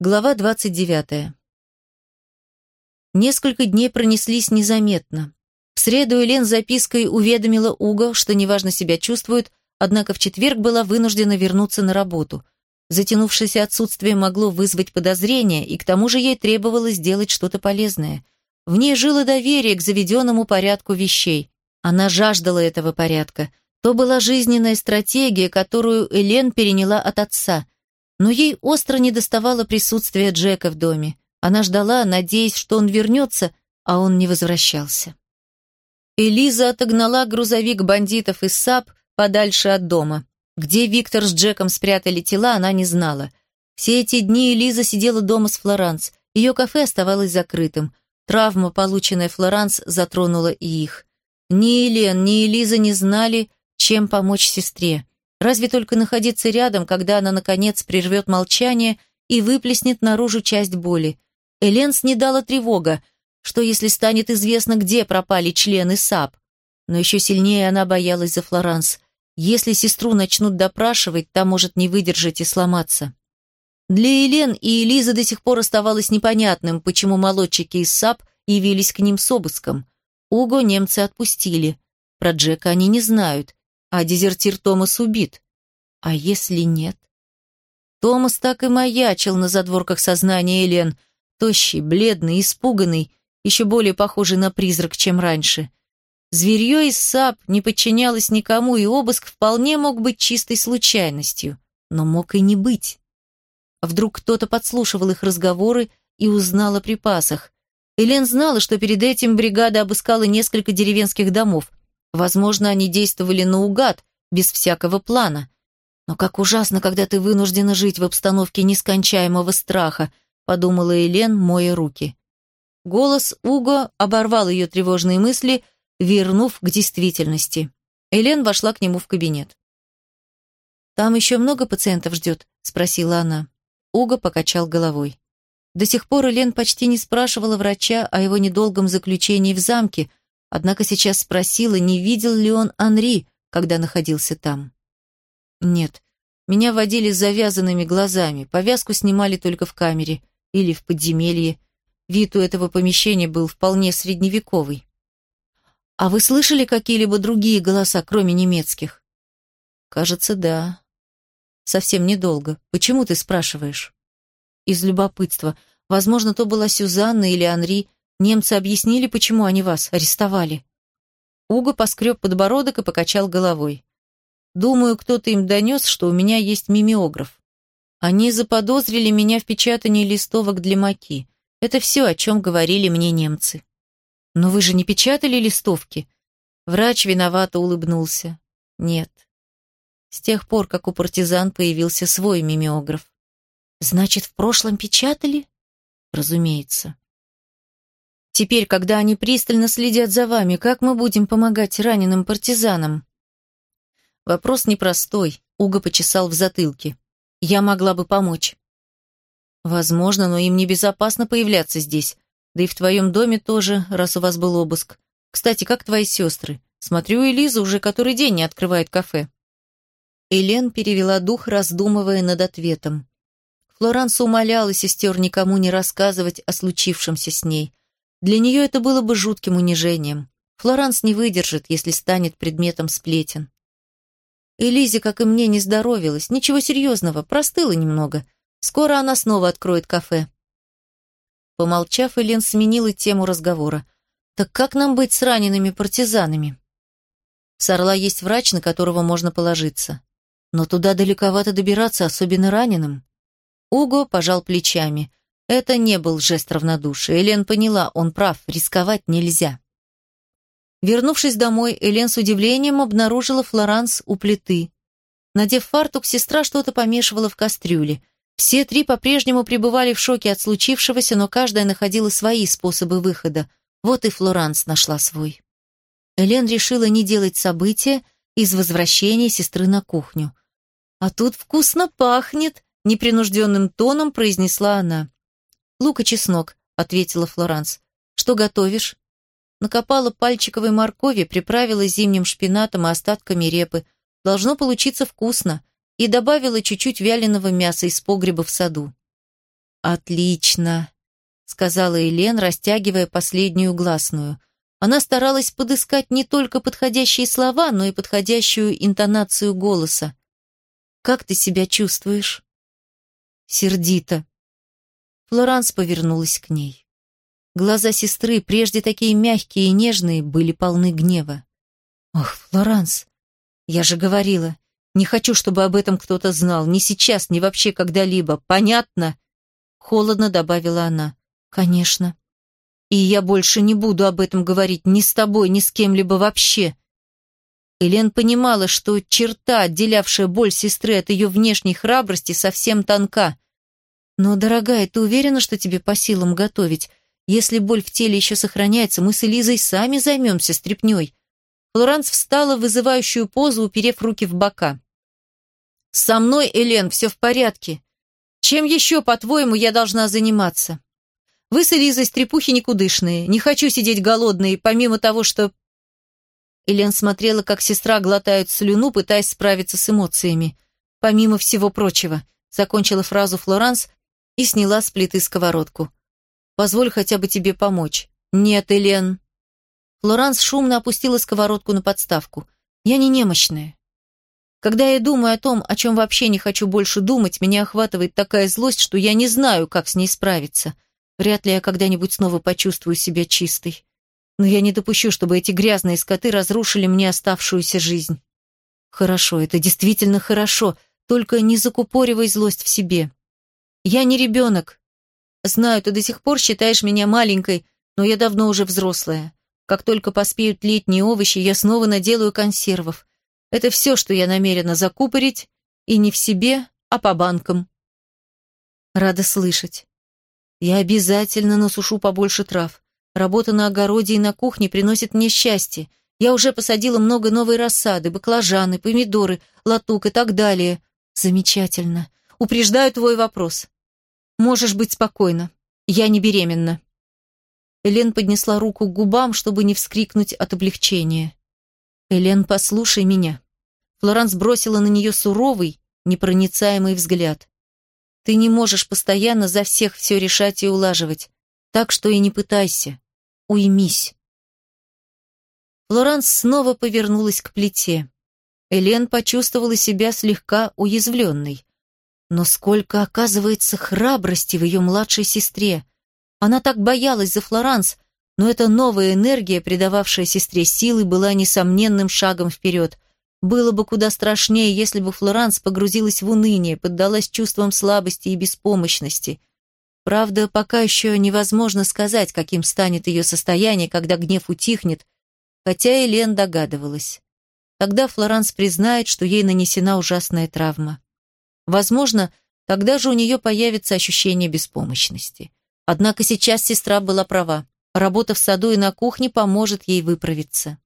Глава 29. Несколько дней пронеслись незаметно. В среду Элен запиской уведомила Уго, что неважно себя чувствует, однако в четверг была вынуждена вернуться на работу. Затянувшееся отсутствие могло вызвать подозрения, и к тому же ей требовалось сделать что-то полезное. В ней жило доверие к заведенному порядку вещей. Она жаждала этого порядка. То была жизненная стратегия, которую Элен переняла от отца – но ей остро недоставало присутствия Джека в доме. Она ждала, надеясь, что он вернется, а он не возвращался. Элиза отогнала грузовик бандитов из САП подальше от дома. Где Виктор с Джеком спрятали тела, она не знала. Все эти дни Элиза сидела дома с Флоранс. Ее кафе оставалось закрытым. Травма, полученная Флоранс, затронула и их. Ни Елен, ни Элиза не знали, чем помочь сестре. Разве только находиться рядом, когда она, наконец, прервет молчание и выплеснет наружу часть боли. Элен снедала тревога, что если станет известно, где пропали члены САП. Но еще сильнее она боялась за Флоранс. Если сестру начнут допрашивать, та может не выдержать и сломаться. Для Элен и Элизы до сих пор оставалось непонятным, почему молодчики из САП явились к ним с обыском. Уго немцы отпустили. Про Джека они не знают а дезертир Томас убит. А если нет? Томас так и маячил на задворках сознания Элен, тощий, бледный, испуганный, еще более похожий на призрак, чем раньше. Зверье из САП не подчинялось никому, и обыск вполне мог быть чистой случайностью, но мог и не быть. Вдруг кто-то подслушивал их разговоры и узнал о припасах. Элен знала, что перед этим бригада обыскала несколько деревенских домов – Возможно, они действовали наугад, без всякого плана. Но как ужасно, когда ты вынуждена жить в обстановке нескончаемого страха, подумала Елен, моя руки. Голос Уго оборвал ее тревожные мысли, вернув к действительности. Элен вошла к нему в кабинет. «Там еще много пациентов ждет?» – спросила она. Уго покачал головой. До сих пор Элен почти не спрашивала врача о его недолгом заключении в замке – Однако сейчас спросила, не видел ли он Анри, когда находился там. Нет, меня водили с завязанными глазами, повязку снимали только в камере или в подземелье. Вид у этого помещения был вполне средневековый. А вы слышали какие-либо другие голоса, кроме немецких? Кажется, да. Совсем недолго. Почему ты спрашиваешь? Из любопытства. Возможно, то была Сюзанна или Анри, Немцы объяснили, почему они вас арестовали?» Уго поскреб подбородок и покачал головой. «Думаю, кто-то им донес, что у меня есть мимеограф. Они заподозрили меня в печатании листовок для маки. Это все, о чем говорили мне немцы». «Но вы же не печатали листовки?» Врач виновато улыбнулся. «Нет. С тех пор, как у партизан появился свой мимеограф». «Значит, в прошлом печатали?» «Разумеется». Теперь, когда они пристально следят за вами, как мы будем помогать раненым партизанам? Вопрос непростой, Уго почесал в затылке. Я могла бы помочь. Возможно, но им небезопасно появляться здесь. Да и в твоем доме тоже, раз у вас был обыск. Кстати, как твои сестры? Смотрю, Элиза уже который день не открывает кафе. Элен перевела дух, раздумывая над ответом. Флоранс умоляла сестер никому не рассказывать о случившемся с ней. Для нее это было бы жутким унижением. Флоранс не выдержит, если станет предметом сплетен. Элизе, как и мне, не здоровилась. Ничего серьезного, простыла немного. Скоро она снова откроет кафе. Помолчав, Элен сменила тему разговора. «Так как нам быть с ранеными партизанами?» С Орла есть врач, на которого можно положиться. Но туда далековато добираться, особенно раненым. Уго пожал плечами. Это не был жест равнодушия. Элен поняла, он прав, рисковать нельзя. Вернувшись домой, Элен с удивлением обнаружила Флоранс у плиты. Надев фартук, сестра что-то помешивала в кастрюле. Все три по-прежнему пребывали в шоке от случившегося, но каждая находила свои способы выхода. Вот и Флоранс нашла свой. Элен решила не делать события из возвращения сестры на кухню. «А тут вкусно пахнет», — непринужденным тоном произнесла она. «Лук и чеснок», — ответила Флоранс. «Что готовишь?» Накопала пальчиковой моркови, приправила зимним шпинатом и остатками репы. Должно получиться вкусно. И добавила чуть-чуть вяленого мяса из погреба в саду. «Отлично», — сказала Елен, растягивая последнюю гласную. Она старалась подыскать не только подходящие слова, но и подходящую интонацию голоса. «Как ты себя чувствуешь?» «Сердито». Флоранс повернулась к ней. Глаза сестры, прежде такие мягкие и нежные, были полны гнева. «Ох, Флоранс, я же говорила, не хочу, чтобы об этом кто-то знал, ни сейчас, ни вообще когда-либо. Понятно?» Холодно добавила она. «Конечно. И я больше не буду об этом говорить ни с тобой, ни с кем-либо вообще». Элен понимала, что черта, отделявшая боль сестры от ее внешней храбрости, совсем тонка. «Но, дорогая, ты уверена, что тебе по силам готовить? Если боль в теле еще сохраняется, мы с Элизой сами займемся стряпней». Флоранс встала в вызывающую позу, уперев руки в бока. «Со мной, Элен, все в порядке. Чем еще, по-твоему, я должна заниматься? Вы с Элизой стрепухи никудышные. Не хочу сидеть голодной, помимо того, что...» Элен смотрела, как сестра глотает слюну, пытаясь справиться с эмоциями. «Помимо всего прочего», — закончила фразу Флоранс и сняла с плиты сковородку. «Позволь хотя бы тебе помочь». «Нет, Элен». Флоранс шумно опустила сковородку на подставку. «Я не немощная. Когда я думаю о том, о чем вообще не хочу больше думать, меня охватывает такая злость, что я не знаю, как с ней справиться. Вряд ли я когда-нибудь снова почувствую себя чистой. Но я не допущу, чтобы эти грязные скоты разрушили мне оставшуюся жизнь. Хорошо, это действительно хорошо, только не закупоривай злость в себе. Я не ребенок. Знаю, ты до сих пор считаешь меня маленькой, но я давно уже взрослая. Как только поспеют летние овощи, я снова наделаю консервов. Это все, что я намерена закупорить, и не в себе, а по банкам. Рада слышать. Я обязательно насушу побольше трав. Работа на огороде и на кухне приносит мне счастье. Я уже посадила много новой рассады, баклажаны, помидоры, латук и так далее. Замечательно. Упреждаю твой вопрос. Можешь быть спокойна. Я не беременна. Элен поднесла руку к губам, чтобы не вскрикнуть от облегчения. Элен, послушай меня. Флоранс бросила на нее суровый, непроницаемый взгляд. «Ты не можешь постоянно за всех все решать и улаживать, так что и не пытайся. Уймись». Флоранс снова повернулась к плите. Элен почувствовала себя слегка уязвленной. Но сколько, оказывается, храбрости в ее младшей сестре. Она так боялась за Флоранс, но эта новая энергия, придававшая сестре силы, была несомненным шагом вперед. Было бы куда страшнее, если бы Флоранс погрузилась в уныние, поддалась чувствам слабости и беспомощности. Правда, пока еще невозможно сказать, каким станет ее состояние, когда гнев утихнет, хотя Элен догадывалась. Тогда Флоранс признает, что ей нанесена ужасная травма. Возможно, тогда же у нее появится ощущение беспомощности. Однако сейчас сестра была права. Работа в саду и на кухне поможет ей выправиться.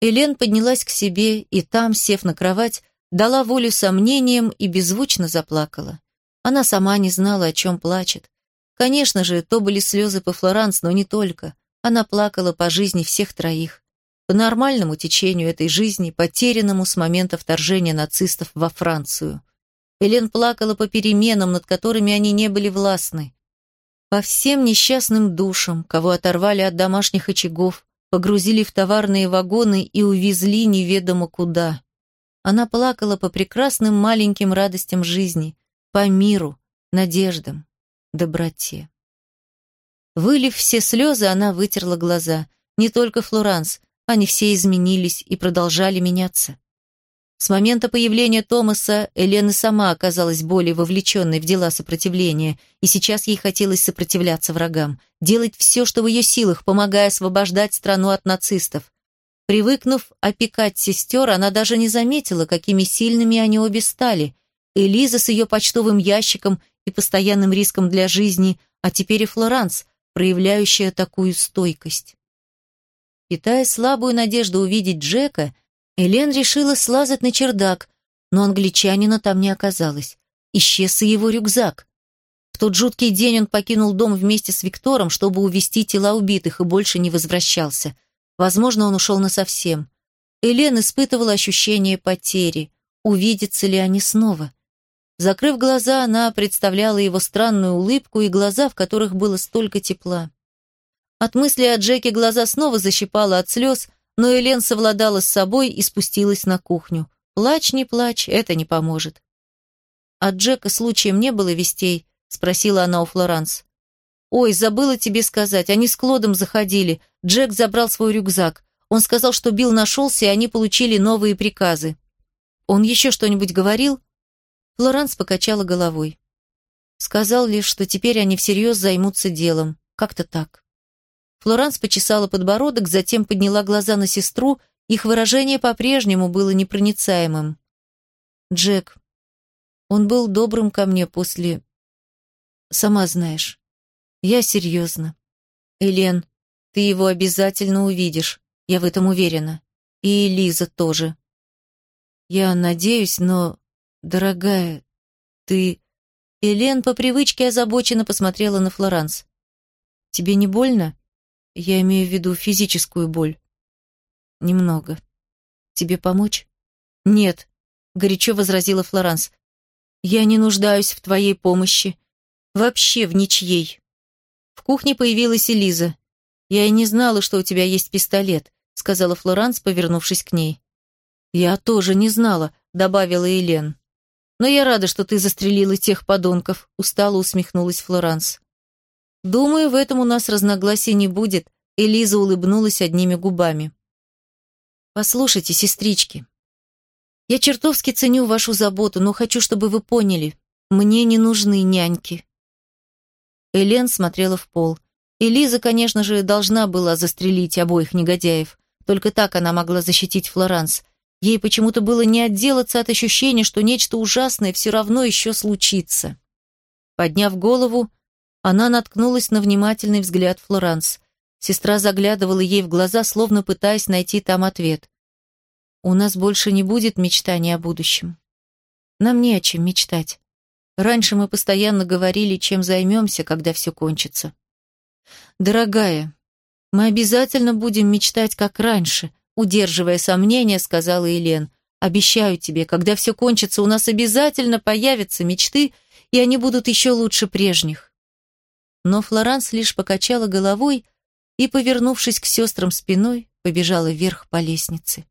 Элен поднялась к себе и там, сев на кровать, дала волю сомнениям и беззвучно заплакала. Она сама не знала, о чем плачет. Конечно же, то были слезы по Флоранс, но не только. Она плакала по жизни всех троих. По нормальному течению этой жизни, потерянному с момента вторжения нацистов во Францию. Элен плакала по переменам, над которыми они не были властны. По всем несчастным душам, кого оторвали от домашних очагов, погрузили в товарные вагоны и увезли неведомо куда. Она плакала по прекрасным маленьким радостям жизни, по миру, надеждам, доброте. Вылив все слезы, она вытерла глаза. Не только Флоранс, они все изменились и продолжали меняться. С момента появления Томаса Элена сама оказалась более вовлеченной в дела сопротивления, и сейчас ей хотелось сопротивляться врагам, делать все, что в ее силах, помогая освобождать страну от нацистов. Привыкнув опекать сестер, она даже не заметила, какими сильными они обе стали. Элиза с ее почтовым ящиком и постоянным риском для жизни, а теперь и Флоранс, проявляющая такую стойкость. Питая слабую надежду увидеть Джека, Элен решила слазать на чердак, но англичанина там не оказалось. Исчез и его рюкзак. В тот жуткий день он покинул дом вместе с Виктором, чтобы увести тела убитых, и больше не возвращался. Возможно, он ушел насовсем. Элен испытывала ощущение потери. Увидятся ли они снова? Закрыв глаза, она представляла его странную улыбку и глаза, в которых было столько тепла. От мысли о Джеке глаза снова защипала от слез, но Элен совладала с собой и спустилась на кухню. Плачь, не плачь, это не поможет. «От Джека случаем не было вестей?» — спросила она у Флоранс. «Ой, забыла тебе сказать, они с Клодом заходили. Джек забрал свой рюкзак. Он сказал, что Билл нашелся, и они получили новые приказы. Он еще что-нибудь говорил?» Флоранс покачала головой. Сказал лишь, что теперь они всерьез займутся делом. Как-то так. Флоранс почесала подбородок, затем подняла глаза на сестру, их выражение по-прежнему было непроницаемым. «Джек, он был добрым ко мне после... Сама знаешь. Я серьезно. Элен, ты его обязательно увидишь, я в этом уверена. И Лиза тоже. Я надеюсь, но... Дорогая, ты... Элен по привычке озабоченно посмотрела на Флоранс. Тебе не больно? Я имею в виду физическую боль. Немного. Тебе помочь? Нет, горячо возразила Флоранс. Я не нуждаюсь в твоей помощи. Вообще в ничьей. В кухне появилась Элиза. Я и не знала, что у тебя есть пистолет, сказала Флоранс, повернувшись к ней. Я тоже не знала, добавила Елен. Но я рада, что ты застрелила тех подонков, устало усмехнулась Флоранс. Думаю, в этом у нас разногласий не будет, Элиза улыбнулась одними губами. Послушайте, сестрички, я чертовски ценю вашу заботу, но хочу, чтобы вы поняли, мне не нужны няньки. Элен смотрела в пол. Элиза, конечно же, должна была застрелить обоих негодяев. Только так она могла защитить Флоранс. Ей почему-то было не отделаться от ощущения, что нечто ужасное все равно еще случится. Подняв голову, она наткнулась на внимательный взгляд Флоранс. Сестра заглядывала ей в глаза, словно пытаясь найти там ответ. «У нас больше не будет мечтаний о будущем. Нам не о чем мечтать. Раньше мы постоянно говорили, чем займемся, когда все кончится. Дорогая, мы обязательно будем мечтать, как раньше, удерживая сомнения, сказала Елен. Обещаю тебе, когда все кончится, у нас обязательно появятся мечты, и они будут еще лучше прежних. Но Флоранс лишь покачала головой и, повернувшись к сестрам спиной, побежала вверх по лестнице.